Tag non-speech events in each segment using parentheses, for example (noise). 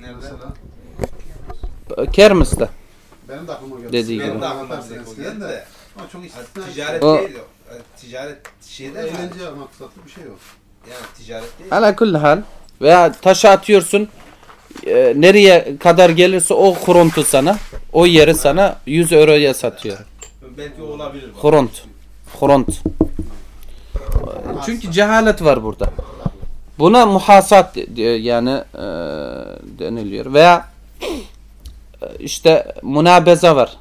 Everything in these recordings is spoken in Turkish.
Nerede? Kermis'te. benim de aklıma geldi. Dediği Benim gibi. de aklıma geldi de. Ama çok Ha, istisna. Ticaret O- değil. Ha, Ticaret şeyde? Eğlence maksatlı bir şey yok. Yani ticaret değil. Ala kulli hal. Veya taşı atıyorsun. e, nereye kadar gelirse o kuruntu sana. O yeri sana 100 euroya satıyor. Belki olabilir. bak. Kuront. Kuront. Çünkü cehalet var burada. Buna muhasat de- yani e, deniliyor. Veya işte münabeze var.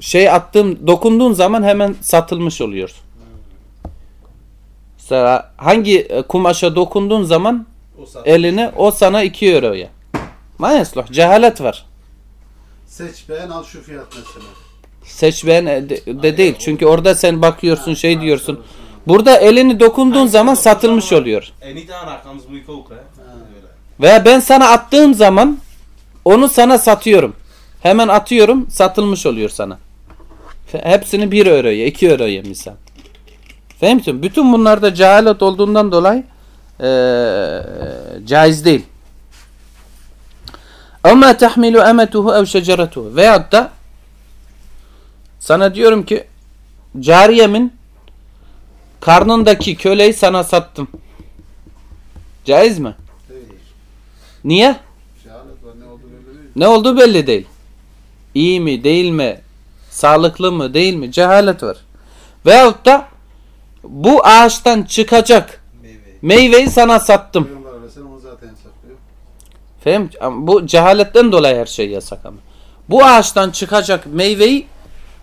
Şey attığım, dokunduğun zaman hemen satılmış oluyor. Mesela hangi e, kumaşa dokunduğun zaman O elini o sana 2 euroya. Ma yasluh. Cehalet var. Seç beğen al şu fiyat mesela. Seç beğen e, de, de değil. Çünkü orada sen bakıyorsun şey diyorsun. Burada elini dokunduğun zaman satılmış oluyor. İki. Veya ben sana attığım zaman onu sana satıyorum. Hemen atıyorum satılmış oluyor sana. Hepsini 1 euroya 2 euroya misal. Fehmtün? Bütün bunlarda cehalet olduğundan dolayı eee caiz değil. Ama tahmilu emetuhu ev şeceretuhu. Veyahut da sana diyorum ki cariyemin karnındaki köleyi sana sattım. Caiz mi? Değil. Niye? Cehalet var ne olduğu belli değil. Değil. İyi mi, değil mi? Sağlıklı mı, değil mi? Cehalet var. Veyahut da bu ağaçtan çıkacak Meyve. meyveyi sana sattım. Fehim? Bu cehaletten dolayı her şey yasak ama. Bu ağaçtan çıkacak meyveyi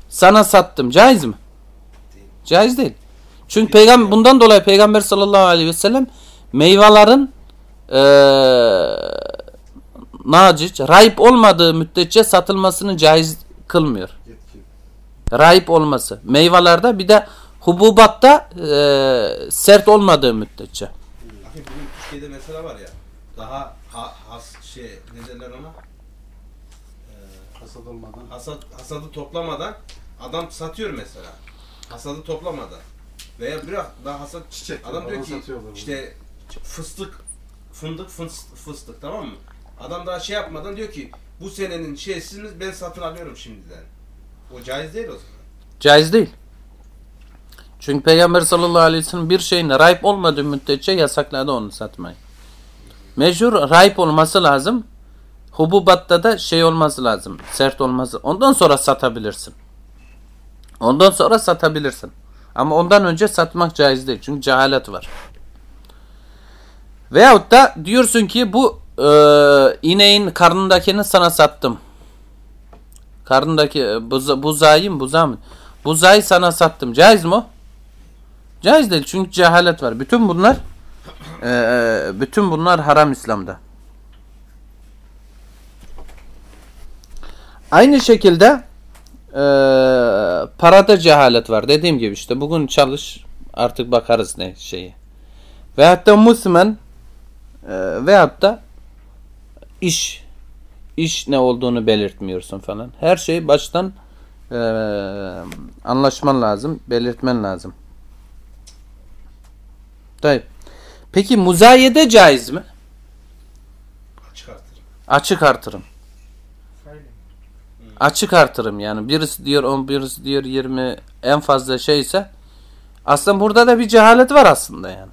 sana sattım. Caiz mi? Caiz değil. Çünkü peygamber bundan dolayı peygamber sallallahu aleyhi ve sellem meyvelerin eee nacic, rahip olmadığı müddetçe satılmasını caiz kılmıyor. Rahip olması. Meyvelerde bir de hububatta eee, sert olmadığı müddetçe. Bugün Türkiye'de mesela var ya. Daha ha, has şey ne derler ona? Ee, Hasat olmadan. hasat hasadı toplamadan adam satıyor mesela. Hasadı toplamadan. Veya biraz daha hasat Çiçek adam diyor ki satıyorlar işte fıstık fındık fındık fıstık tamam mı? Adam daha şey yapmadan diyor ki bu senenin şeysini ben satın alıyorum şimdiden. O caiz değil o zaman. Caiz değil. Çünkü Peygamber sallallahu aleyhi ve sellem bir şeyin rahip olmadığı müddetçe yasakladı onu satmayı. Mecbur rahip olması lazım. Hububatta da şey olması lazım. Sert olması. Ondan sonra satabilirsin. Ondan sonra satabilirsin. Ama ondan önce satmak caiz değil. Çünkü cehalet var. Veyahut da diyorsun ki bu e, ineğin karnındakini sana sattım. Karnındaki e, buza, buzayı mı buza mı? Buzayı sana sattım. Caiz mi o? Caiz değil çünkü cehalet var. Bütün bunlar e, e, bütün bunlar haram İslam'da. Aynı şekilde e, parada cehalet var. Dediğim gibi işte bugün çalış artık bakarız ne şeyi. Veyahut da musmen e, veyahut da iş iş ne olduğunu belirtmiyorsun falan. Her şeyi baştan e, anlaşman lazım, belirtmen lazım. Tayyip. Peki muzayede caiz mi? Çıkartır. Açık artırım. Açık artırım yani. Birisi diyor 10, birisi diyor 20 en fazla şeyse aslında burada da bir cehalet var aslında yani.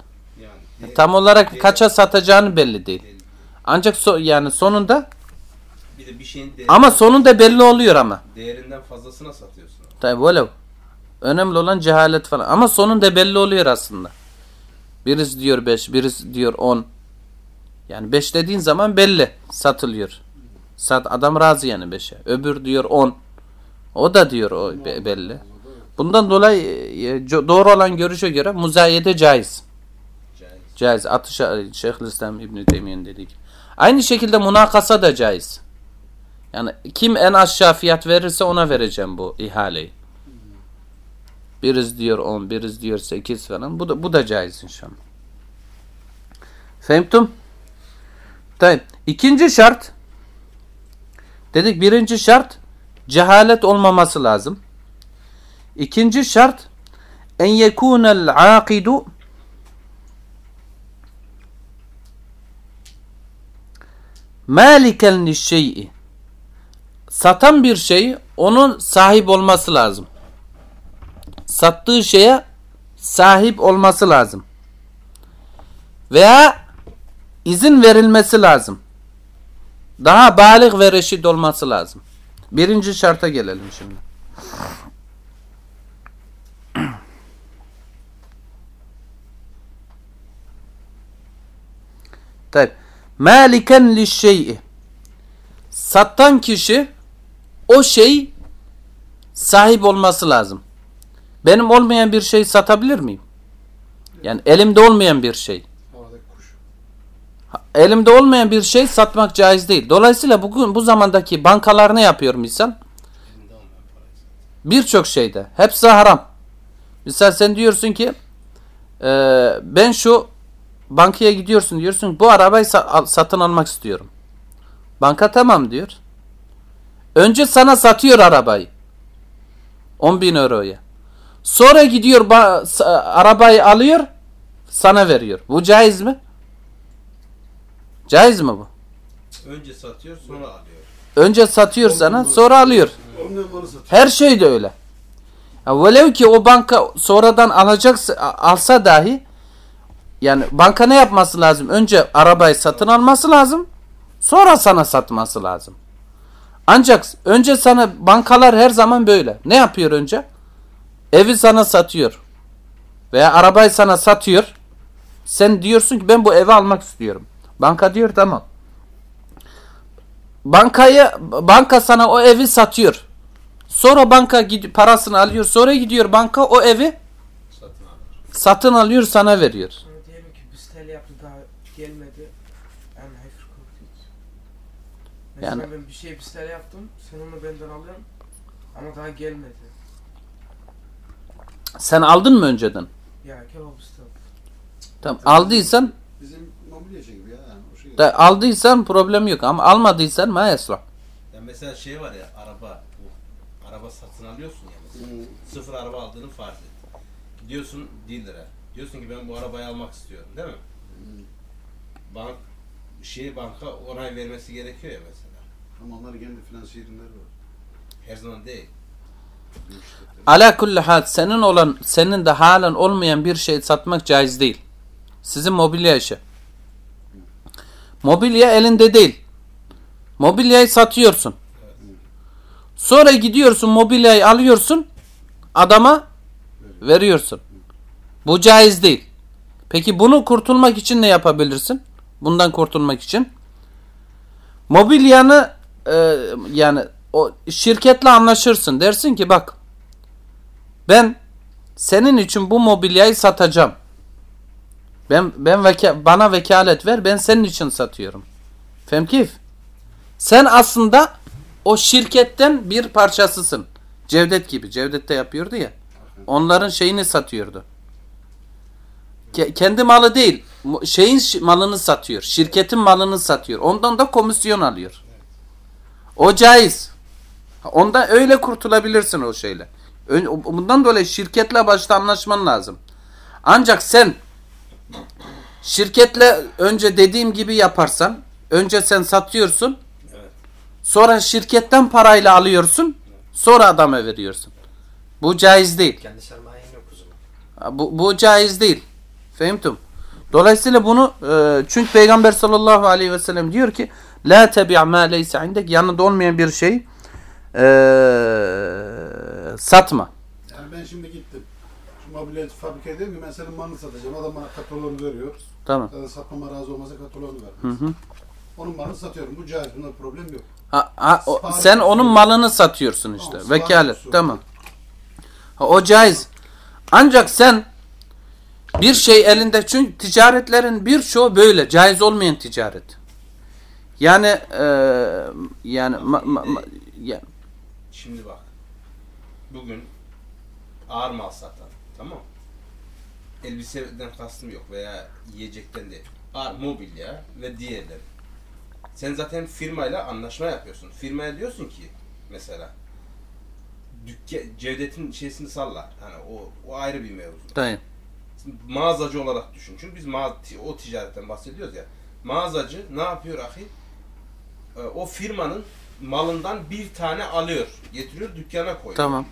Yani Tam olarak kaça satacağını belli değil. Ancak so, yani sonunda bir de bir şeyin ama sonunda belli oluyor ama. değerinden fazlasına satıyorsun. Tabi böyle. Önemli olan cehalet falan. Ama sonunda belli oluyor aslında. Birisi diyor 5, birisi diyor 10. Yani 5 dediğin zaman belli. Satılıyor. Sat, adam razı yani 5'e. Öbür diyor 10. O da diyor o be- belli. Bundan dolayı e, doğru olan görüşe göre muzayede caiz. Caiz. Caiz. Atışa Şeyhülislam İbn Teymiye'nin dediği gibi. Aynı şekilde münakasa da caiz. Yani kim en aşağı fiyat verirse ona vereceğim bu ihaleyi. Biriz diyor 10, biriz diyor 8 falan. Bu da bu da caiz inşallah. Fehmtum? Tayyip. İkinci şart dedik birinci şart cehalet olmaması lazım. İkinci şart en yekunel akidu maliken li şey'i satan bir şey onun sahip olması lazım. Sattığı şeye sahip olması lazım. Veya izin verilmesi lazım. Daha balik ve reşit olması lazım. Birinci şarta gelelim şimdi. (clears throat) Tabi. Maliken li şey'i. Satan kişi o şey sahip olması lazım. Benim olmayan bir şey satabilir miyim? Yani elimde olmayan bir şey. Elimde olmayan bir şey satmak caiz değil. Dolayısıyla bugün bu zamandaki bankalar ne yapıyor misal? Birçok şeyde. Hepsi haram. Misal sen diyorsun ki e, ben şu bankaya gidiyorsun diyorsun bu arabayı sa- satın almak istiyorum. Banka tamam diyor. Önce sana satıyor arabayı. 10 bin euroya. Sonra gidiyor arabayı alıyor sana veriyor. Bu caiz mi? Caiz mi bu? Önce satıyor sonra alıyor. Önce satıyor sana sonra alıyor. Ondan malı satıyor. Her şey de öyle. Ya velev ki o banka sonradan alacaksa alsa dahi yani banka ne yapması lazım? Önce arabayı satın alması lazım. Sonra sana satması lazım. Ancak önce sana bankalar her zaman böyle. Ne yapıyor önce? Evi sana satıyor. Veya arabayı sana satıyor. Sen diyorsun ki ben bu evi almak istiyorum. Banka diyor tamam. Bankayı banka sana o evi satıyor. Sonra banka gid- parasını alıyor. Sonra gidiyor banka o evi Satın alıyor. satın alıyor sana veriyor. Sonra diyelim ki biz TL yaptı daha gelmedi. Yani. Mesela ben bir şey biz yaptım. Sen onu benden alıyorsun. Ama daha gelmedi. Sen aldın mı önceden? Ya kebap istedim. Tamam. Aldıysan Bizim mobilyacı gibi ya. Yani o şey. Da aldıysan problem yok ama almadıysan ma yaslah. Ya mesela şey var ya araba bu araba satın alıyorsun ya mesela. Hmm. Sıfır araba aldığını farz et. Gidiyorsun dealer'a. Diyorsun ki ben bu arabayı almak istiyorum değil mi? Bank şey banka onay vermesi gerekiyor ya mesela. Ama onların kendi finans şehirleri var. Her zaman değil. Ala kulli hal senin olan senin de halen olmayan bir şey satmak caiz değil. Sizin mobilya işi. Mobilya elinde değil. Mobilyayı satıyorsun. Sonra gidiyorsun mobilyayı alıyorsun adama veriyorsun. Bu caiz değil. Peki bunu kurtulmak için ne yapabilirsin? Bundan kurtulmak için mobilyanı e, yani o şirketle anlaşırsın. Dersin ki bak ben senin için bu mobilyayı satacağım. Ben ben veka- bana vekalet ver. Ben senin için satıyorum. Fem kif? Sen aslında o şirketten bir parçasısın. Cevdet gibi. Cevdet de yapıyordu ya. Onların şeyini satıyordu. Ke- kendi malı değil. Şeyin malını satıyor. Şirketin malını satıyor. Ondan da komisyon alıyor. O caiz. Ondan öyle kurtulabilirsin o şeyle. Bundan dolayı şirketle başta anlaşman lazım. Ancak sen şirketle önce dediğim gibi yaparsan, önce sen satıyorsun, Evet. sonra şirketten parayla alıyorsun, sonra adama veriyorsun. Bu caiz değil. Kendi sermayen yok o zaman. Bu, bu caiz değil. Fehimtum. Dolayısıyla bunu e, çünkü Peygamber sallallahu aleyhi ve sellem diyor ki La tebi' ma leyse indek yanında olmayan bir şey e, satma. Yani ben şimdi gittim. Şu mobilya fabrikaya diyorum ki ben senin malını satacağım. Adam bana kataloğunu veriyor. Tamam. Da satmama razı olmasa kataloğunu Hı vermez. hı. Onun malını satıyorum. Bu caiz. Bunda problem yok. Ha, ha, o- Sipariş sen onun usulü. malını satıyorsun işte. Tamam, Vekalet. usulü. Tamam. Ha, o caiz. Ancak sen bir şey elinde çünkü ticaretlerin birçoğu böyle. Caiz olmayan ticaret. Yani e, yani ma- ma- ma- ya- Şimdi bak. Bugün ağır mal satan. Tamam mı? Elbiseden kastım yok veya yiyecekten değil. Ağır mobilya ve diğerleri. Sen zaten firmayla anlaşma yapıyorsun. Firmaya diyorsun ki mesela dükke, Cevdet'in şeysini salla. Hani o, o ayrı bir mevzu. Dayı. mağazacı olarak düşün. Çünkü biz mağaza, o ticaretten bahsediyoruz ya. Mağazacı ne yapıyor ahi? e, o firmanın malından bir tane alıyor. Getiriyor dükkana koyuyor. Tamam.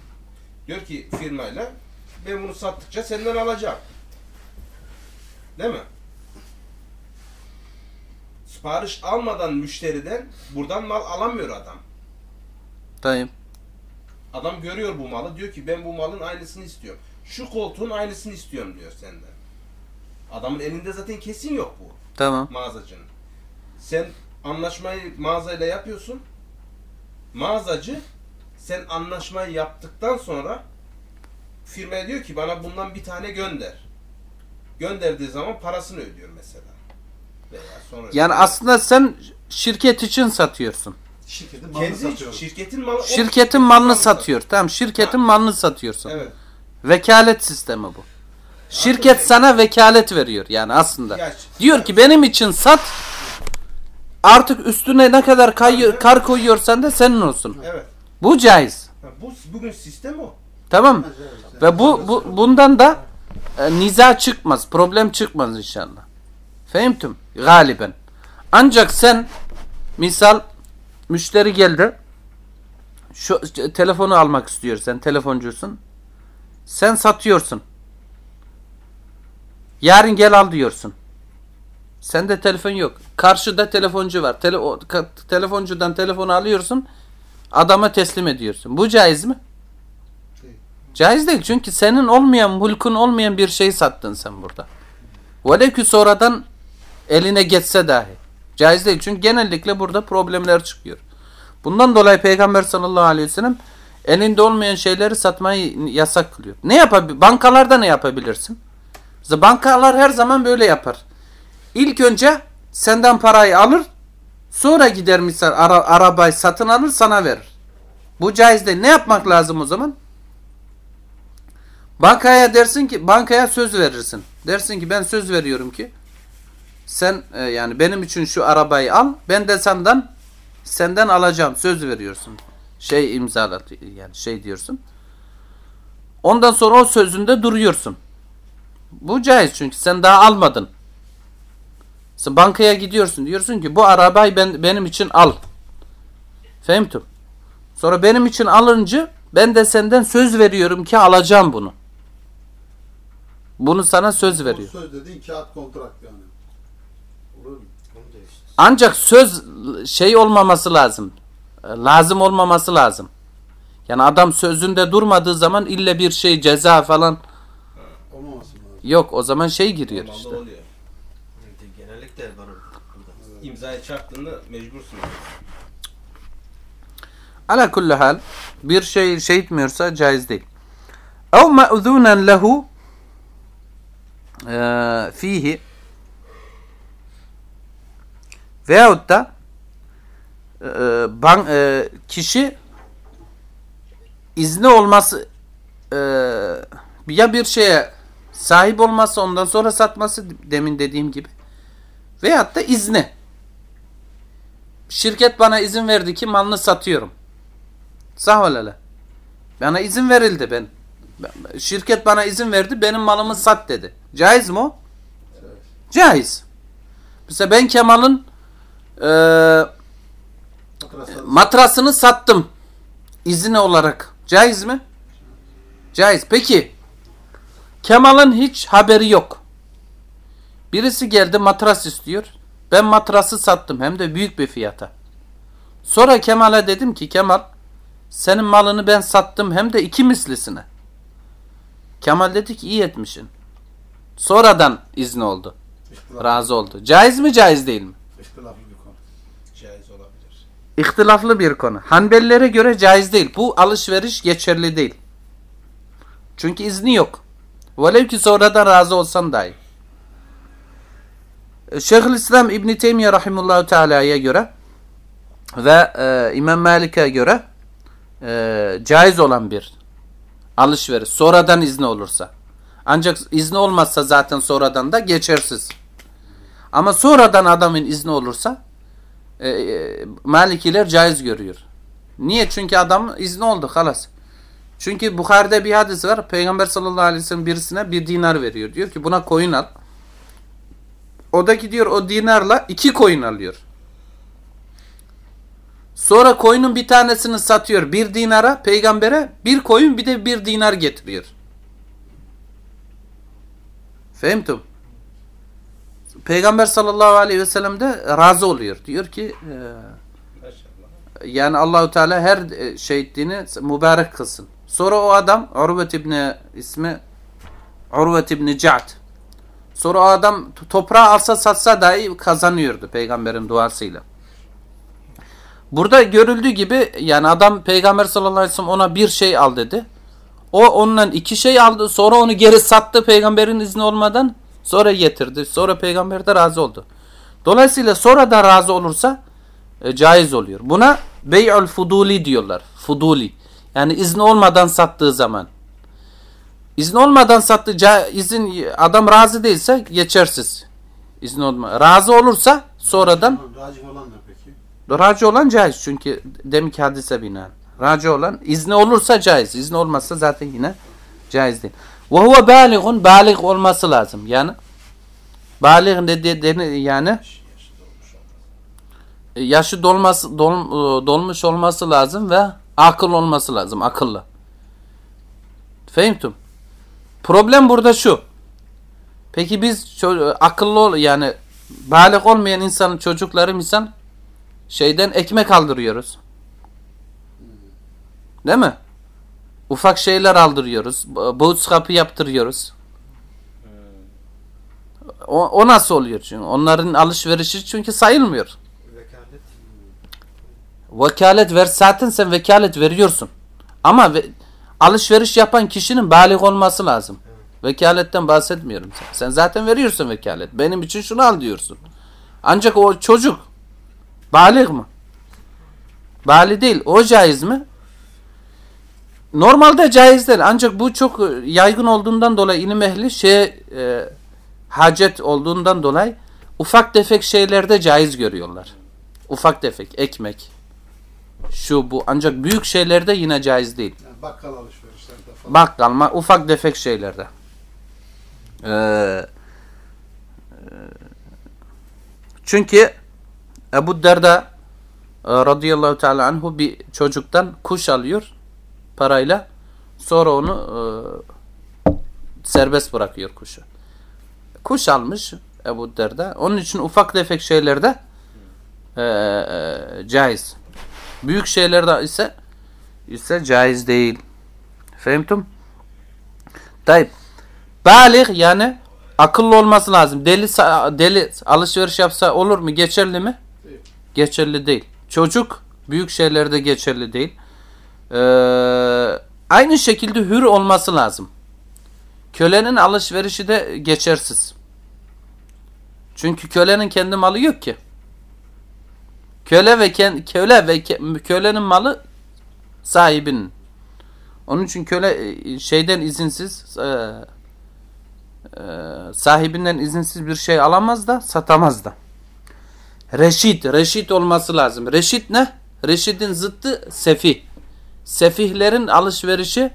Diyor ki firmayla ben bunu sattıkça senden alacağım. Değil mi? Sipariş almadan müşteriden buradan mal alamıyor adam. Dayım. Adam görüyor bu malı diyor ki ben bu malın aynısını istiyorum. Şu koltuğun aynısını istiyorum diyor senden. Adamın elinde zaten kesin yok bu Tamam. mağazacının. Sen anlaşmayı mağazayla yapıyorsun. Mağazacı sen anlaşmayı yaptıktan sonra firmaya diyor ki bana bundan bir tane gönder. Gönderdiği zaman parasını ödüyor mesela. Veya sonra Yani aslında sen şirket için satıyorsun. Şirketin malını kendi satıyorum. şirketin malı Şirketin malını satıyor. Tamam şirketin malını satıyorsun. Evet. Vekalet sistemi bu. Şirket sana vekalet veriyor yani aslında. Ya- Diyor ki benim için sat. Artık üstüne ne kadar kay- kar koyuyorsan da senin olsun. Evet. Bu caiz. Ha, bu bugün sistem o. Tamam? Ve bu, bu bundan da e, niza çıkmaz, problem çıkmaz inşallah. Fehimtum? Galiben. Ancak sen misal müşteri geldi. Şu c- telefonu almak istiyor sen telefoncusun. Sen satıyorsun. Yarın gel al diyorsun. Sende telefon yok. Karşıda telefoncu var. Tele, telefoncudan telefonu alıyorsun. Adama teslim ediyorsun. Bu caiz mi? Caiz değil çünkü senin olmayan, mulkun olmayan bir şey sattın sen burada. Velev ki sonradan eline geçse dahi. Caiz değil çünkü genellikle burada problemler çıkıyor. Bundan dolayı Peygamber sallallahu aleyhi ve sellem elinde olmayan şeyleri satmayı yasak kılıyor. Ne yapabilir? Bankalarda ne yapabilirsin? Bankalar her zaman böyle yapar. İlk önce senden parayı alır, sonra gider misal ara, arabayı satın alır sana verir. Bu caiz değil. Ne yapmak lazım o zaman? Bankaya dersin ki bankaya söz verirsin. Dersin ki ben söz veriyorum ki sen e, yani benim için şu arabayı al. Ben de senden senden alacağım. Söz veriyorsun. Şey imzalat yani şey diyorsun. Ondan sonra o sözünde duruyorsun. Bu caiz çünkü sen daha almadın. Sen bankaya gidiyorsun. Diyorsun ki bu arabayı ben benim için al. Fehmtum. Sonra benim için alınca ben de senden söz veriyorum ki alacağım bunu. Bunu sana söz veriyor. söz dediğin kağıt kontrat yani. Olur mu? Ancak söz şey olmaması lazım. E, Lazım olmaması lazım. Yani adam sözünde durmadığı zaman illa bir şey ceza falan Olmaması lazım. yok. O zaman şey giriyor Normalde işte. oluyor. Genellikle var burada. İmzayı çarptığında mecbursun. Ala kulli hal bir şey şey etmiyorsa caiz değil. Ev ma'zunen lehu eee, fihi veyahut da ban, eee, kişi izni olması eee, ya bir şeye sahip olması ondan sonra satması demin dediğim gibi veyahut da izni. Şirket bana izin verdi ki malını satıyorum. Sağ. Bana izin verildi ben. Şirket bana izin verdi benim malımı sat dedi. Caiz mi o? Caiz. Mesela ben Kemal'ın eee, Matraslar matrasını sattım. İzni olarak. Caiz mi? Caiz. Peki Kemal'ın hiç haberi yok. Birisi geldi matras istiyor. Ben matrası sattım hem de büyük bir fiyata. Sonra Kemal'e dedim ki Kemal senin malını ben sattım hem de iki mislisine. Kemal dedi ki iyi etmişsin. Sonradan izni oldu. ihtilaf, Razı oldu. Caiz mi caiz değil mi? ihtilaflı bir konu. Caiz olabilir. İhtilaflı bir konu. Hanbelilere göre caiz değil. Bu alışveriş geçerli değil. Çünkü izni yok. Velev ki sonradan razı olsan dahi. Şeyhülislam İbn Teymiyye rahimehullah teala'ya göre ve e, İmam Malik'e göre e, caiz olan bir alışveriş. Sonradan izni olursa. Ancak izni olmazsa zaten sonradan da geçersiz. Ama sonradan adamın izni olursa e, e, Malikiler caiz görüyor. Niye? Çünkü adam izni oldu halas. Çünkü Bukhari'de bir hadis var. Peygamber sallallahu aleyhi ve sellem birisine bir dinar veriyor. Diyor ki buna koyun al. O da gidiyor o dinarla iki koyun alıyor. Sonra koyunun bir tanesini satıyor bir dinara peygambere bir koyun bir de bir dinar getiriyor. Fehmtum. Peygamber sallallahu aleyhi ve sellem de razı oluyor. Diyor ki e, yani Allahu Teala her e, şehitliğini mübarek kılsın. Sonra o adam Urvet İbni ismi Urvet İbni Ca'd. Sonra o adam toprağı alsa satsa dahi kazanıyordu peygamberin duasıyla. Burada görüldüğü gibi yani adam peygamber sallallahu aleyhi ve sellem ona bir şey al dedi. O ondan iki şey aldı sonra onu geri sattı peygamberin izni olmadan sonra getirdi. Sonra peygamber de razı oldu. Dolayısıyla sonra da razı olursa e, caiz oluyor. Buna bey'ül fuduli diyorlar. Fuduli. Yani izni olmadan sattığı zaman. İzni olmadan sattığı ca- izin adam razı değilse geçersiz. İzni olma. Razı olursa sonradan Racih olan? Raci olan caiz çünkü deminki hadise binaen. Raci olan izni olursa caiz. İzni olmazsa zaten yine caiz değil. Ve huve baligun balik olması lazım. Yani balik dedi dedi yani yaşı dolması dol, e, dolmuş olması lazım ve akıl olması lazım. Akıllı. Fehimtum. Problem burada şu. Peki biz akıllı ol yani balik olmayan insanın çocukları misal şeyden ekmek aldırıyoruz. Değil mi? Ufak şeyler aldırıyoruz. Bootstrap'ı yaptırıyoruz. O, o nasıl oluyor çünkü? Onların alışverişi çünkü sayılmıyor. Vekalet. Vekalet ver zaten sen vekalet veriyorsun. Ama ve, alışveriş yapan kişinin balik olması lazım. Vekaletten bahsetmiyorum sen. Sen zaten veriyorsun vekalet. Benim için şunu al diyorsun. Ancak o çocuk balik mi? Bali değil. O caiz mi? Normalde caiz değil. Ancak bu çok yaygın olduğundan dolayı ilim ehli şey e, hacet olduğundan dolayı ufak tefek şeylerde caiz görüyorlar. Ufak tefek ekmek şu bu ancak büyük şeylerde yine caiz değil. Yani bakkal alışverişlerde falan. Bakkal ma ufak tefek şeylerde. Ee, e, çünkü Ebu Derda e, radıyallahu teala anhu bir çocuktan kuş alıyor parayla sonra onu e, serbest bırakıyor kuşu. Kuş almış Ebu Derda. Onun için ufak tefek şeylerde e, e, caiz. Büyük şeylerde ise ise caiz değil. Fehmtum? Tayyip. Balik yani akıllı olması lazım. Deli deli alışveriş yapsa olur mu? Geçerli mi? Geçerli değil. Çocuk büyük şeylerde geçerli değil. Ee, aynı şekilde hür olması lazım. Kölenin alışverişi de geçersiz. Çünkü kölenin kendi malı yok ki. Köle ve köle ve kölenin malı sahibinin. Onun için köle e, şeyden izinsiz e, e, sahibinden izinsiz bir şey alamaz da satamaz da. Reşit, reşit olması lazım. Reşit ne? Reşidin zıttı sefih. Sefihlerin alışverişi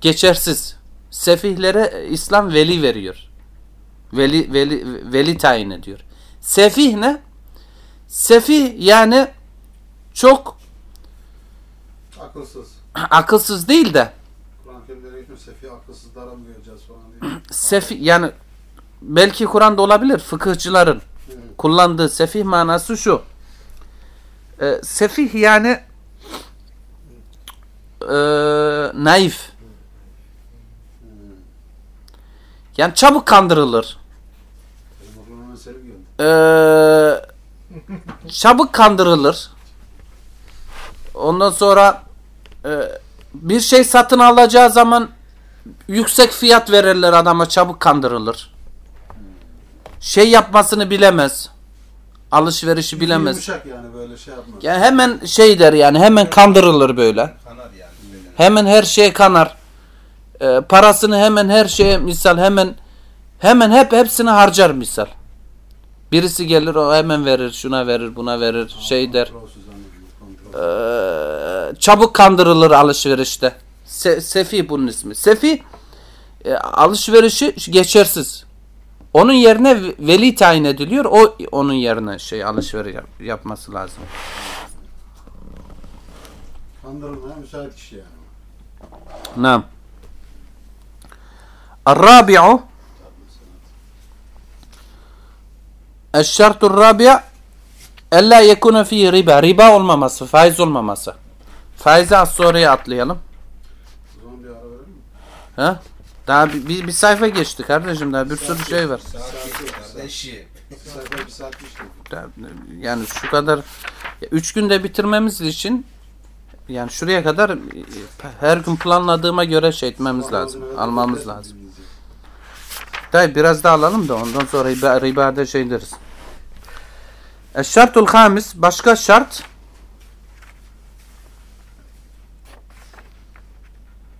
geçersiz. Sefihlere İslam veli veriyor. Veli veli veli tayin ediyor. Sefih ne? Sefih yani çok Akılsız. (clears throat) akılsız değil de sefi akılsızlara mı vereceğiz falan diye. sefih yani belki Kur'an'da olabilir fıkıhçıların. Kullandığı sefih manası şu. Ee, sefih yani e, naif. Yani çabuk kandırılır. Ee, çabuk kandırılır. Ondan sonra e, bir şey satın alacağı zaman yüksek fiyat verirler adama çabuk kandırılır. Şey yapmasını bilemez. Alışverişi bilemez. Yumuşak yani böyle şey yapmaz. Yani hemen şey der yani hemen kandırılır böyle. Kanar yani. Hemen her şeye kanar. Ee, parasını hemen her şeye misal hemen hemen hep hepsini harcar misal. Birisi gelir o hemen verir, şuna verir, buna verir, şey der. Ee, çabuk kandırılır alışverişte. Se, sefi bunun ismi. Sefi e, alışverişi geçersiz. Onun yerine ve- veli tayin ediliyor. O onun yerine şey alışveriş yap- yapması lazım. Kandırılmaya müsait kişi yani. نعم الرابع الشرط الرابع ألا يكون فيه riba riba olmaması faiz olmaması faizi az sonraya atlayalım O zaman bir ara verelim mi? ha Daha bir, bir, bir sayfa geçti kardeşim daha bir sürü şey var kardeşim. Sayfa bir saat yani şu kadar üç günde bitirmemiz için yani şuraya kadar e, her gün planladığıma göre şey etmemiz lazım almamız lazım Dayı biraz daha alalım da ondan sonra riba, ribada şey deriz. Şartul hamis başka şart.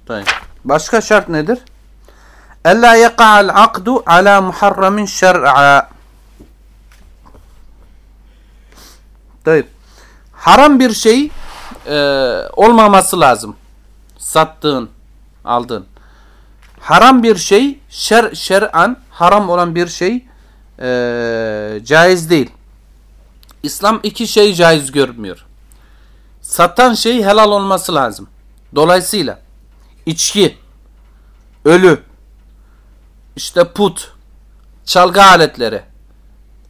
Dayı. Başka şart nedir? Ella yaka'al akdu ala muharramin şer'a. Dayı. Haram bir şey e, olmaması lazım. Sattığın, aldığın haram bir şey şer şer'an haram olan bir şey eee, caiz değil. İslam iki şey caiz görmüyor. Satan şey helal olması lazım. Dolayısıyla içki, ölü, işte put, çalgı aletleri,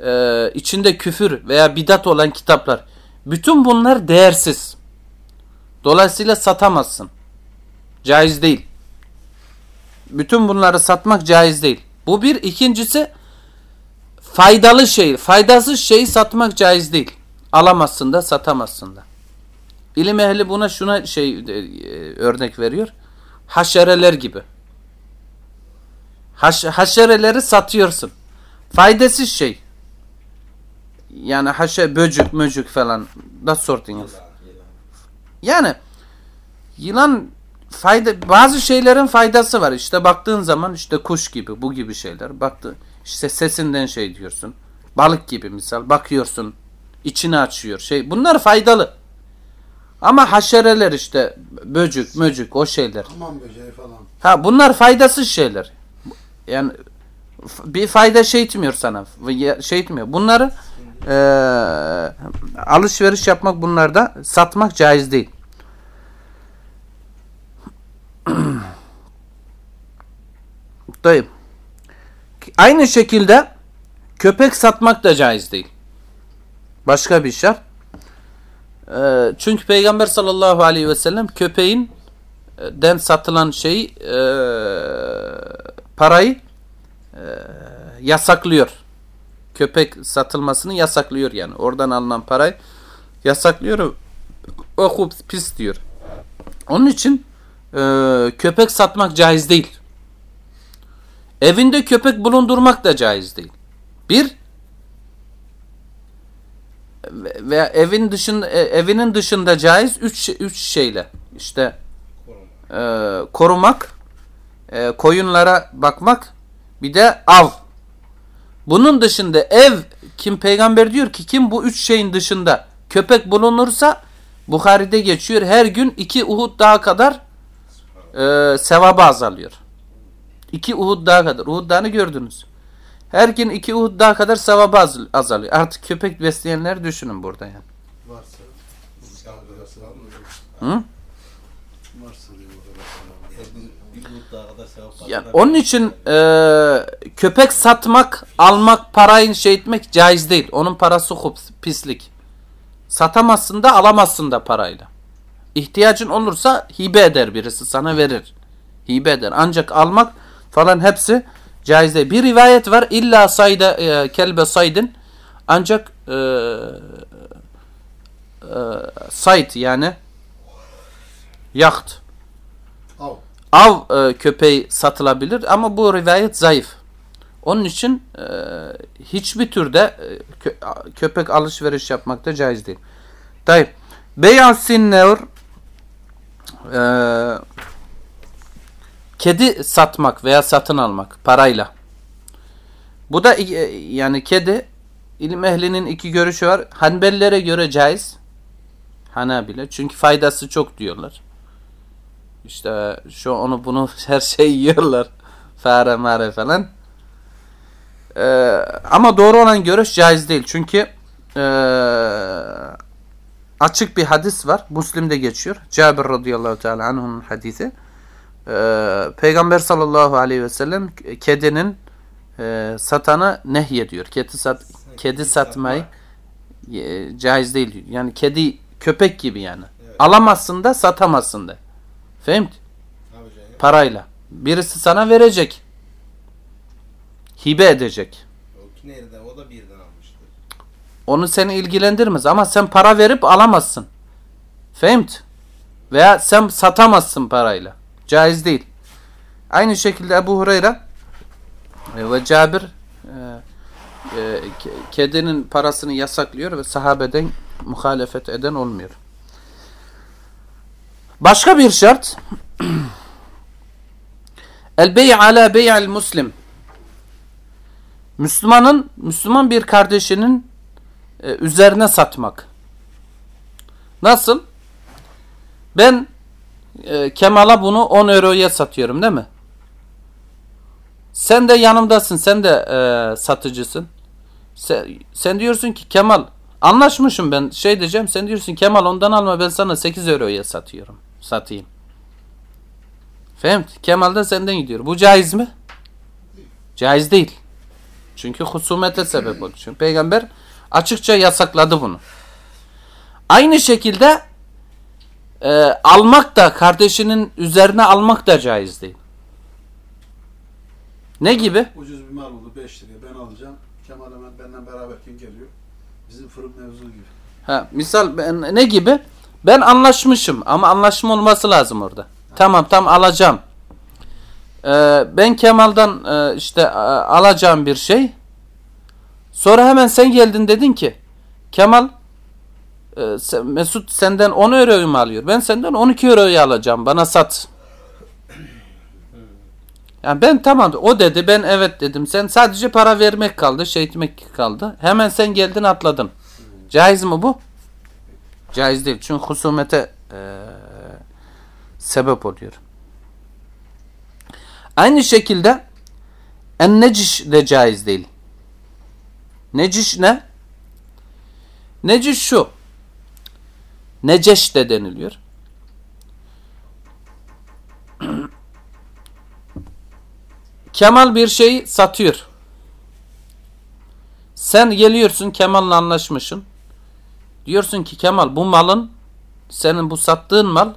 eee, içinde küfür veya bidat olan kitaplar. Bütün bunlar değersiz. Dolayısıyla satamazsın. Caiz değil. Bütün bunları satmak caiz değil. Bu bir. ikincisi faydalı şey. Faydasız şeyi satmak caiz değil. Alamazsın da satamazsın da. İlim ehli buna şuna şey e, e, örnek veriyor. Haşereler gibi. Haş, haşereleri satıyorsun. Faydasız şey. Yani haşe böcük möcük falan. That sorting of. Yani yılan fayda bazı şeylerin faydası var. İşte baktığın zaman işte kuş gibi bu gibi şeyler. Baktı işte sesinden şey diyorsun. Balık gibi misal bakıyorsun. içini açıyor. Şey bunlar faydalı. Ama haşereler işte böcük, möcük o şeyler. Hamam böceği falan. Ha bunlar faydasız şeyler. Yani bir fayda şey etmiyor sana. Şey etmiyor. Bunları eee, alışveriş yapmak bunlarda satmak caiz değil. (clears throat) Dayım. Aynı şekilde köpek satmak da caiz değil. Başka bir şart. Eee, çünkü Peygamber sallallahu aleyhi ve sellem köpeğin e, den satılan şeyi e, parayı e, yasaklıyor. Köpek satılmasını yasaklıyor yani. Oradan alınan parayı yasaklıyor. O pis diyor. Onun için e, köpek satmak caiz değil. Evinde köpek bulundurmak da caiz değil. Bir ve- veya evin dışında e, evinin dışında caiz üç üç şeyle işte e, korumak, e, koyunlara bakmak, bir de av. Bunun dışında ev kim peygamber diyor ki kim bu üç şeyin dışında köpek bulunursa Bukhari'de geçiyor her gün iki Uhud dağı kadar e, sevabı azalıyor. İki Uhud dağı kadar. Uhud dağını gördünüz. Her gün iki Uhud dağı kadar sevabı az- azalıyor. Artık köpek besleyenleri düşünün burada yani. Varsa. Hı? Varsa diyor orada. Her gün bir bulut daha kadar sevap var. Yani onun için e, köpek satmak, almak, parayı şey etmek caiz değil. Onun parası hup, pislik. Satamazsın da alamazsın da parayla. İhtiyacın olursa hibe eder birisi sana verir. Hibe eder. Ancak almak falan hepsi caiz değil. Bir rivayet var. İlla sayda e, kelbe saydın. Ancak e, e, sayd yani yaht Av. e, köpeği satılabilir ama bu rivayet zayıf. Onun için e, hiçbir türde e, kö- köpek alışveriş yapmak da caiz değil. Tayyip. Beyaz sinneur e, kedi satmak veya satın almak parayla. Bu da e, yani kedi ilim ehlinin iki görüşü var. Hanbelilere göre caiz. Hanabile. Çünkü faydası çok diyorlar. İşte şu onu bunu (laughs) her şey yiyorlar. Fare mare falan. Ee, ama doğru olan görüş caiz değil. Çünkü ee, açık bir hadis var. Müslim'de geçiyor. Cabir radıyallahu teala anh'un hadisi. Ee, Peygamber sallallahu aleyhi ve sellem kedinin e, satanı nehyediyor. Kedi sat kedi satmayı e, caiz değil. Yani kedi köpek gibi yani. Alamazsın da satamazsın da. Fehmt? Ya? Parayla. Birisi sana verecek. Hibe edecek. O nerede? O da birden almıştır. Onu seni ilgilendirmez ama sen para verip alamazsın. Fehmt? Veya sen satamazsın parayla. Caiz değil. Aynı şekilde Ebu Hureyre e, ve Cabir e, e, ke- kedinin parasını yasaklıyor ve sahabeden muhalefet eden olmuyor. Başka bir şart (clears throat) El bey ala bey'al muslim Müslümanın Müslüman bir kardeşinin e, üzerine satmak. Nasıl? Ben e, Kemal'a bunu 10 euroya satıyorum değil mi? Sen de yanımdasın. Sen de e, satıcısın. Sen, sen diyorsun ki Kemal anlaşmışım ben şey diyeceğim. Sen diyorsun Kemal ondan alma ben sana 8 euroya satıyorum. Satayım. Fehmt? Kemal de senden gidiyor. Bu caiz mi? Caiz değil. Çünkü husumete sebep olur. Çünkü peygamber açıkça yasakladı bunu. Aynı şekilde e, almak da kardeşinin üzerine almak da caiz değil. Ne gibi? Ucuz bir mal oldu 5 liraya ben alacağım. Kemal hemen benden beraber kim geliyor? Bizim fırın mevzu gibi. Ha, misal ben, ne gibi? Ben anlaşmışım ama anlaşma olması lazım orada. Tamam tam alacağım. Ee, ben Kemal'dan e, işte e, alacağım bir şey. Sonra hemen sen geldin dedin ki Kemal e, Mesut senden 10 euroyu mu alıyor? Ben senden 12 euroyu alacağım. Bana sat. Yani ben tamam o dedi ben evet dedim. Sen sadece para vermek kaldı, şey etmek kaldı. Hemen sen geldin atladın. Caiz mi bu? Caiz değil. Çünkü husumete eee, sebep oluyor. Aynı şekilde en neciş de caiz değil. Neciş ne? Neciş şu. Neceş de deniliyor. (clears throat) Kemal bir şeyi satıyor. Sen geliyorsun Kemal'la anlaşmışsın. Diyorsun ki Kemal bu malın senin bu sattığın mal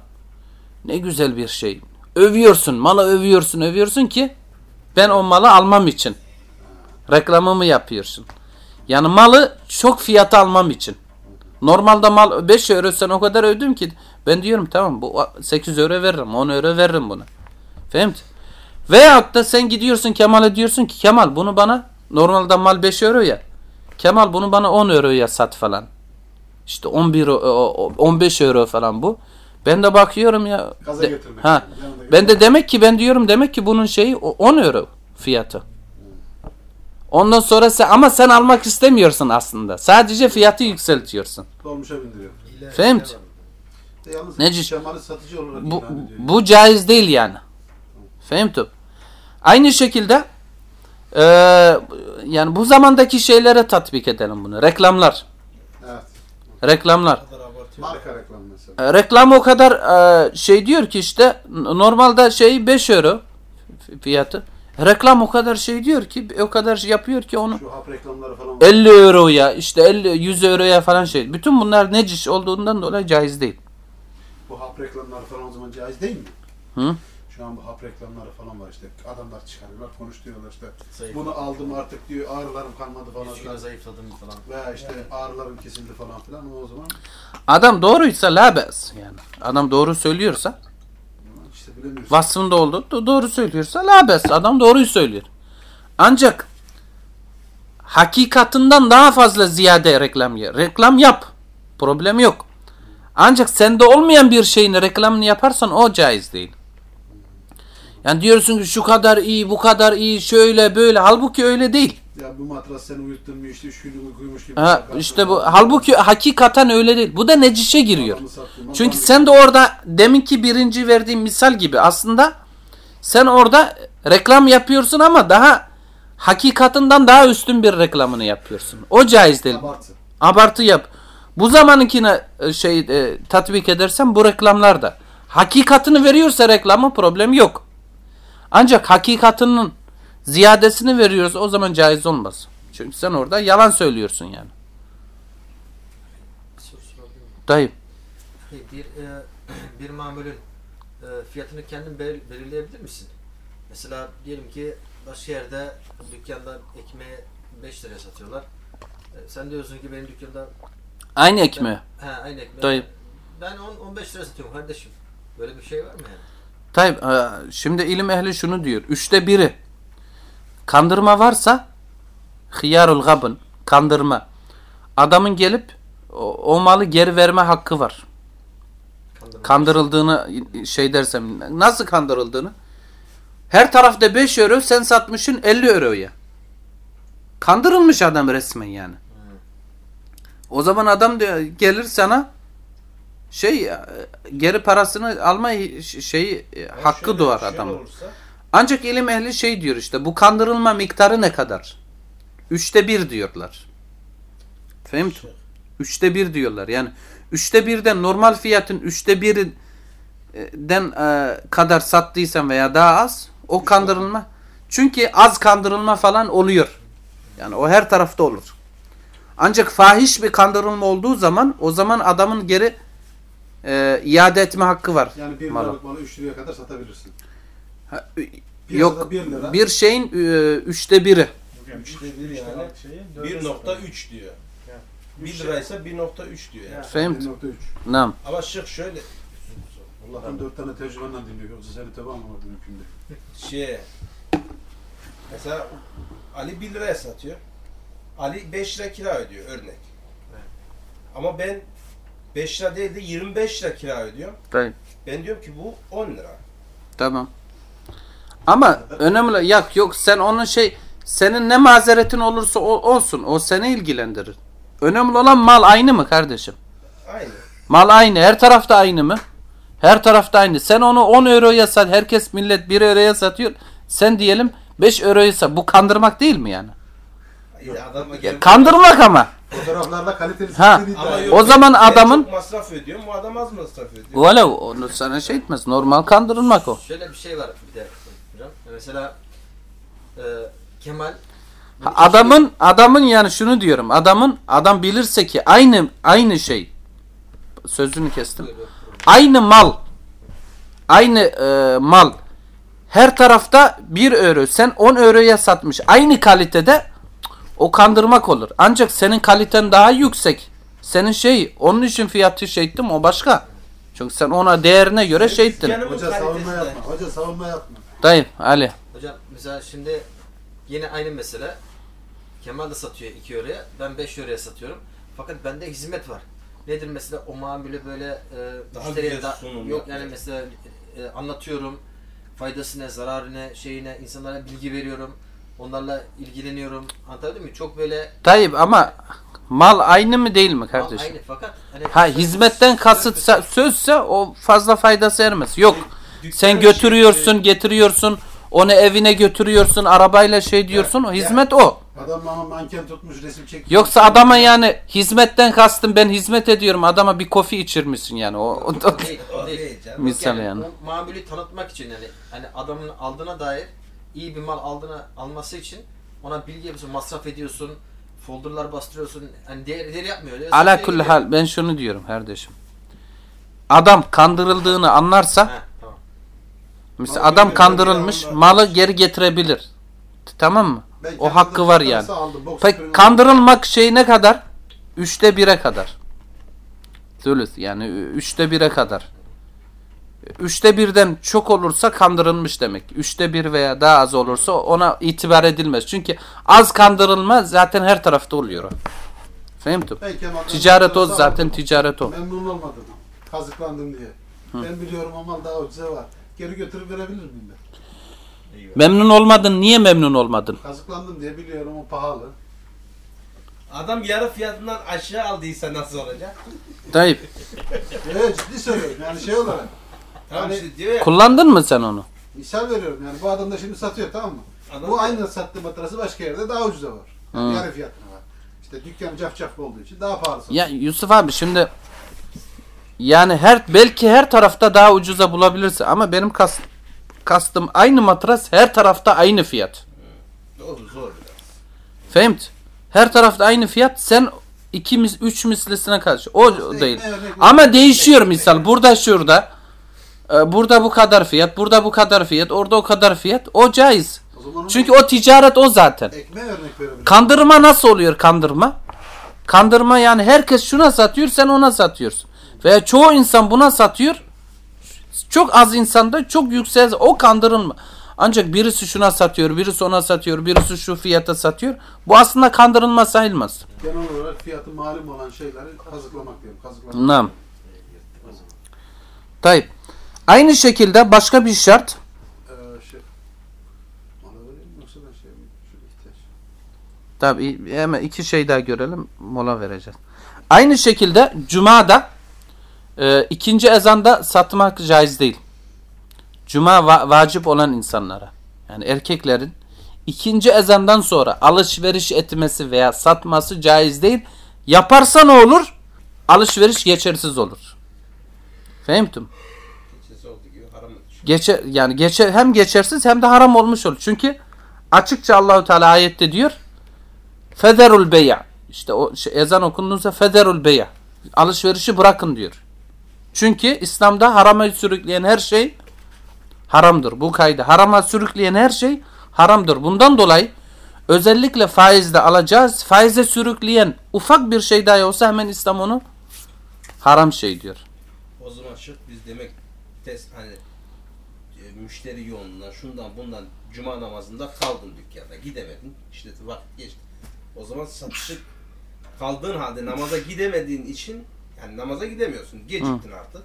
ne güzel bir şey. Övüyorsun, malı övüyorsun, övüyorsun ki ben o malı almam için. Reklamımı yapıyorsun. Yani malı çok fiyata almam için. Normalde mal 5 euro sen o kadar övdüm ki ben diyorum tamam bu 8 euro veririm 10 euro veririm buna. Fehmt? Veyahut da sen gidiyorsun Kemal'e diyorsun ki Kemal bunu bana normalde mal 5 euro ya. Kemal bunu bana 10 euroya sat falan. İşte 11 euro, o- o- 15 euro falan bu. Ben de bakıyorum ya. Gaza de- getirmek. ha. Ben de demek ki ben diyorum demek ki bunun şeyi o- 10 euro fiyatı. Ondan sonra sen ama sen almak istemiyorsun aslında. Sadece fiyatı yükseltiyorsun. Dolmuşa bindiriyor. Fehmt? E yalnız? Kemal'i satıcı olarak Bu, bu caiz değil yani. Fehmtum. Aynı şekilde eee, yani bu zamandaki şeylere tatbik edelim bunu. Reklamlar. Evet. Reklamlar. Marka mesela. E, reklam o kadar e, şey diyor ki işte normalde şey 5 euro fiyatı. Reklam o kadar şey diyor ki o kadar şey yapıyor ki onu Şu hap reklamları falan var. 50 euroya işte 50 100 euroya falan şey. Bütün bunlar necis olduğundan dolayı caiz değil. Bu hap reklamları falan o zaman caiz değil mi? Hı? Şu an bu hap reklamları falan var işte. Adamlar çıkarıyorlar, konuşturuyorlar işte. Zayıf. Bunu aldım artık diyor, ağrılarım kalmadı falan 100 kilo zayıfladım falan. Veya işte ağrılarım kesildi falan filan. O zaman Adam doğruysa labes yani. Adam doğru söylüyorsa işte bilemiyorsun. vasfında oldu do- doğru söylüyorsa labes. Adam doğruyu söylüyor. Ancak hakikatinden daha fazla ziyade reklam yap. Reklam yap. Problem yok. Ancak sende olmayan bir şeyin reklamını yaparsan o caiz değil. Yani diyorsun ki şu kadar iyi, bu kadar iyi, şöyle böyle. Halbuki öyle değil. Ya bu matras seni uyutturmuyor işte, üç günlük uykuymuş gibi. Ha, işte bu halbuki hakikaten öyle değil. Bu da necişe giriyor. Çünkü sen de orada deminki birinci verdiğim misal gibi aslında sen orada reklam yapıyorsun ama daha hakikatinden daha üstün bir reklamını yapıyorsun. O caiz değil. Abartı. Abartı yap. Bu zamanınkine e, şey e, tatbik edersen bu reklamlar da. Hakikatini veriyorsa reklamı problem yok. Ancak hakikatinin ziyadesini veriyoruz o zaman caiz olmaz. Çünkü sen orada yalan söylüyorsun yani. Bir soru sorabilir miyim? Dayı. Hey, Bir, e, (clears throat) bir mamulün e, fiyatını kendin belir- belirleyebilir misin? Mesela diyelim ki başka yerde dükkanda ekmeği 5 liraya satıyorlar. E, sen diyorsun ki benim dükkanda Aynı ekmeği. he, aynı ekmeği Dayı. ben 10 15 lira satıyorum kardeşim. Böyle bir şey var mı yani? Tayyip e, şimdi ilim ehli şunu diyor. Üçte biri kandırma varsa hıyarul gabın kandırma. Adamın gelip o, o malı geri verme hakkı var. Kandırma. Kandırıldığını şey dersem nasıl kandırıldığını her tarafta 5 euro sen satmışsın 50 euroya. Kandırılmış adam resmen yani. O zaman adam diyor, gelir sana şey e, geri parasını alma şeyi e, Ama hakkı şöyle- doğar şöyle adamın. olursa, Ancak ilim ehli şey diyor işte bu kandırılma miktarı ne kadar? Üçte bir diyorlar. Fehmt? Üçte bir diyorlar. Yani üçte birden normal fiyatın üçte birinden e, kadar sattıysan veya daha az o kandırılma. Çünkü az kandırılma falan oluyor. Yani o her tarafta olur. Ancak fahiş bir kandırılma olduğu zaman o zaman adamın geri e, iade etme hakkı var. Yani bir malı. liralık malı 3 liraya kadar satabilirsin. Ha, Piyasada Yok bir lira. bir şeyin e, üçte biri. Üçte bir yani. Şeyi 1.3 diyor. 1 liraysa 1.3 diyor yani. Fehmt? 1.3. Nam. Ama şık şöyle Allah'tan 4 tane tecrübenle dinliyor. Yoksa seni tabi anlamadı mümkün değil. şey mesela Ali 1 liraya satıyor. Ali 5 lira kira ödüyor örnek. Ama ben 5 lira değil de 25 lira kira ödüyorum. Tayyip. Ben diyorum ki bu 10 lira. Tamam. Ama önemli yok yok sen onun şey senin ne mazeretin olursa o- olsun o seni ilgilendirir. Önemli olan mal aynı mı kardeşim? Aynı. Mal aynı. Her tarafta aynı mı? Her tarafta aynı. Sen onu 10 euroya sat. Herkes millet 1 euroya satıyor. Sen diyelim 5 euroya sat. Bu kandırmak değil mi yani? Ya, kandırmak ama. Fotoğraflarla kaliteli Ha. değil Ama yok, O zaman ben adamın- çok masraf ödüyorum. Bu adam az masraf ediyor. Valla onu sana şey etmez. Normal kandırılmak o. Şöyle bir şey var bir de hocam. Mesela e, Kemal Ha, Adamın adamın yani şunu diyorum. Adamın adam bilirse ki aynı aynı şey. Sözünü kestim. Aynı mal. Aynı e, mal. Her tarafta 1 euro. Sen 10 euroya satmış. Aynı kalitede o kandırmak olur. Ancak senin kaliten daha yüksek. Senin şey onun için fiyatı şey ettim o başka. Çünkü sen ona değerine göre şey ettin. Dükkanımın Hoca savunma kalitesi de- yapma. Hoca savunma yapma. Dayı Ali. Hocam mesela şimdi yine aynı mesele. Kemal de satıyor 2 euroya. Ben 5 euroya satıyorum. Fakat bende hizmet var. Nedir mesela o mamülü böyle e, Daha müşteriye güzel da- sunum yok yani mesela e, anlatıyorum. Faydası ne, zararı ne, şeyine insanlara bilgi veriyorum. Onlarla ilgileniyorum. Anlatabildim mi? Çok böyle Tayyip ama mal aynı mı değil mi mal kardeşim? aynı fakat hani Ha hizmetten kasıt sözse o fazla faydası ermez. Yok. Dükkanın Sen götürüyorsun, getiriyorsun, onu evine götürüyorsun, arabayla şey diyorsun. O hizmet o. Adam ama manken tutmuş resim çekiyor. Yoksa adama yani hizmetten kastım ben hizmet ediyorum. Adama bir kofi içirmişsin yani. O, o, o- değil, O değil. Misal yani. O mamülü tanıtmak için yani hani adamın aldığına dair iyi bir mal aldığına alması için ona bilgi yapıyorsun, masraf ediyorsun, folderlar bastırıyorsun. Hani diğer, diğer yapmıyor. Öyle Ala kulli hal ben şunu diyorum kardeşim. Adam kandırıldığını anlarsa tamam. mesela adam kandırılmış malı geri getirebilir. Tamam mı? Ben O kendim hakkı var yani. aldım, boks Peki kandırılmak şey ne kadar? Üçte bire kadar. Thuluth yani üçte bire kadar. Üçte birden çok olursa kandırılmış demek. Üçte bir veya daha az olursa ona itibar edilmez. Çünkü az kandırılma zaten her tarafta oluyor. Fehmtum? Ticaret o zaten ticaret o. Memnun olmadım. Kazıklandım diye. Ben biliyorum o mal daha ucuza var. Geri götürüp verebilir miyim ben? Memnun olmadın. Niye memnun olmadın? Kazıklandım diye biliyorum o pahalı. Adam yarı fiyatından aşağı aldıysa nasıl olacak? Tayyip Evet ciddi söylüyorum yani şey olarak. Tamam işte diyor ya. kullandın mı sen onu? Misal veriyorum yani bu adam da şimdi satıyor tamam mı? Adam bu aynı sattığı matarası başka yerde daha ucuza var. Yani yarı fiyatına var. İşte dükkan cafcaflı olduğu için daha pahalı satıyor. Ya Yusuf abi şimdi yani her belki her tarafta daha ucuza bulabilirsin ama benim kas, kastım aynı matras her tarafta aynı fiyat. Doğru zor biraz. Fehmt? Her tarafta aynı fiyat. Sen iki mis, üç mislisine karşı. O değil. Ama değişiyor misal. Burada şurada. E, Burada bu kadar fiyat. Burada bu kadar fiyat. Orada o kadar fiyat. O caiz. O Çünkü o ticaret o zaten. Kandırma nasıl oluyor kandırma? Kandırma yani herkes şuna satıyor sen ona satıyorsun. Veya çoğu insan buna satıyor. Çok az insanda çok yüksek o kandırılma. Ancak birisi şuna satıyor, birisi ona satıyor, birisi şu fiyata satıyor. Bu aslında kandırılma sayılmaz. Genel olarak fiyatı malum olan şeyleri kazıklamak diyorum. Kazıklamak. Nam. Tayyip. Aynı şekilde başka bir şart. Ee, şey. Şey. Tabii hemen iki şey daha görelim. Mola vereceğiz. Aynı şekilde Cuma'da e, ikinci ezanda satmak caiz değil. Cuma va- vacip olan insanlara. Yani erkeklerin ikinci ezandan sonra alışveriş etmesi veya satması caiz değil. Yaparsa ne olur? Alışveriş geçersiz olur. Fehmtum? Keçesi olduğu gibi haram düşüyor. Geçer yani geçer hem geçersiz hem de haram olmuş olur. Çünkü açıkça Allahu Teala ayette diyor Federul beya. İşte o şey, ezan okunduğunda federul beya. Alışverişi bırakın diyor. Çünkü İslam'da harama sürükleyen her şey haramdır. Bu kaydı. Harama sürükleyen her şey haramdır. Bundan dolayı özellikle faizde alacağız. Faize sürükleyen ufak bir şey dahi olsa hemen İslam onu haram şey diyor. O zaman şık biz demek test hani müşteri yoğunluğundan şundan bundan cuma namazında kaldın dükkanda gidemedin işte vakit geçti. O zaman satışı kaldığın halde namaza gidemediğin için yani namaza gidemiyorsun. Geciktin artık.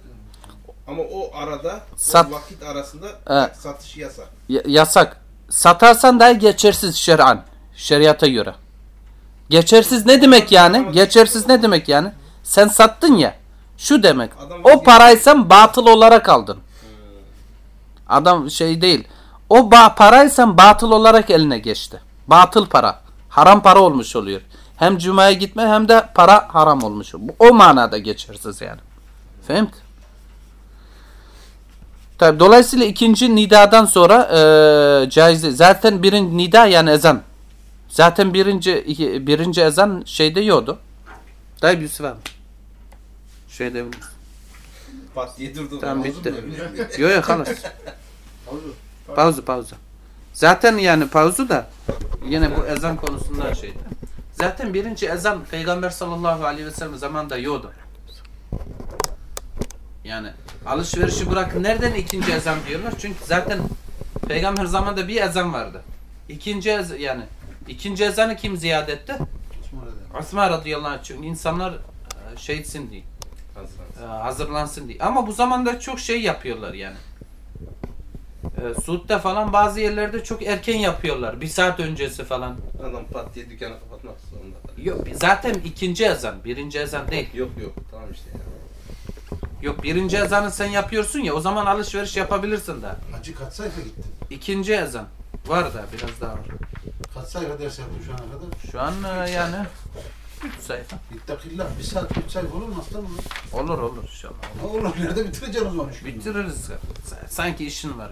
Ama o arada Sat- o vakit arasında Evet. satış yasak. Ya- yasak. Satarsan dahi geçersiz şer'an. Şeriata göre. Geçersiz ne demek yani? Geçersiz ne demek yani? Sen sattın ya. Şu demek. O parayı sen batıl olarak aldın. Adam şey değil. O ba parayı sen batıl olarak eline geçti. Batıl para. Haram para olmuş oluyor. Hem cumaya gitme hem de para haram olmuş. O manada geçersiz yani. Fehmt? Tabi dolayısıyla ikinci nidadan sonra eee caiz. Zaten birinci nida yani ezan. Zaten birinci birinci ezan şeyde yoktu. Tayyip Yusuf abi. Şeyde Pat diye durdu. Tamam, bitti. Yok yok halas. (laughs) Havzu. Pauzu pauzu. Zaten yani pauzu da yine bu ezan konusundan şeydi. Zaten birinci ezan Peygamber sallallahu aleyhi ve sellem zamanında yoktu. Yani alışverişi bırakın. Nereden ikinci ezan diyorlar? Çünkü zaten Peygamber zamanında bir ezan vardı. İkinci ez yani ikinci ezanı kim ziyade etti? Osman radıyallahu anh. Çünkü insanlar e, şey etsin diye. E, hazırlansın diye. Ama bu zamanda çok şey yapıyorlar yani. E, Suud'da falan bazı yerlerde çok erken yapıyorlar. Bir saat öncesi falan. Adam pat diye dükkanı kapatmak zorunda. Yok zaten ikinci ezan. Birinci ezan değil. Yok yok tamam işte ya. Yok birinci ezanı sen yapıyorsun ya o zaman alışveriş yapabilirsin daha. Hacı kaç sayfa gitti? İkinci ezan. Var da biraz daha var. Kaç sayfa ders yaptın şu ana kadar? Şu an e, yani 3 sayfa. İttakillah bir saat üç sayfa olur mu aslanım? Olur olur inşallah. Ne olur nerede bitireceksin o zaman? şu günü? Bitiririz. Sanki işin var.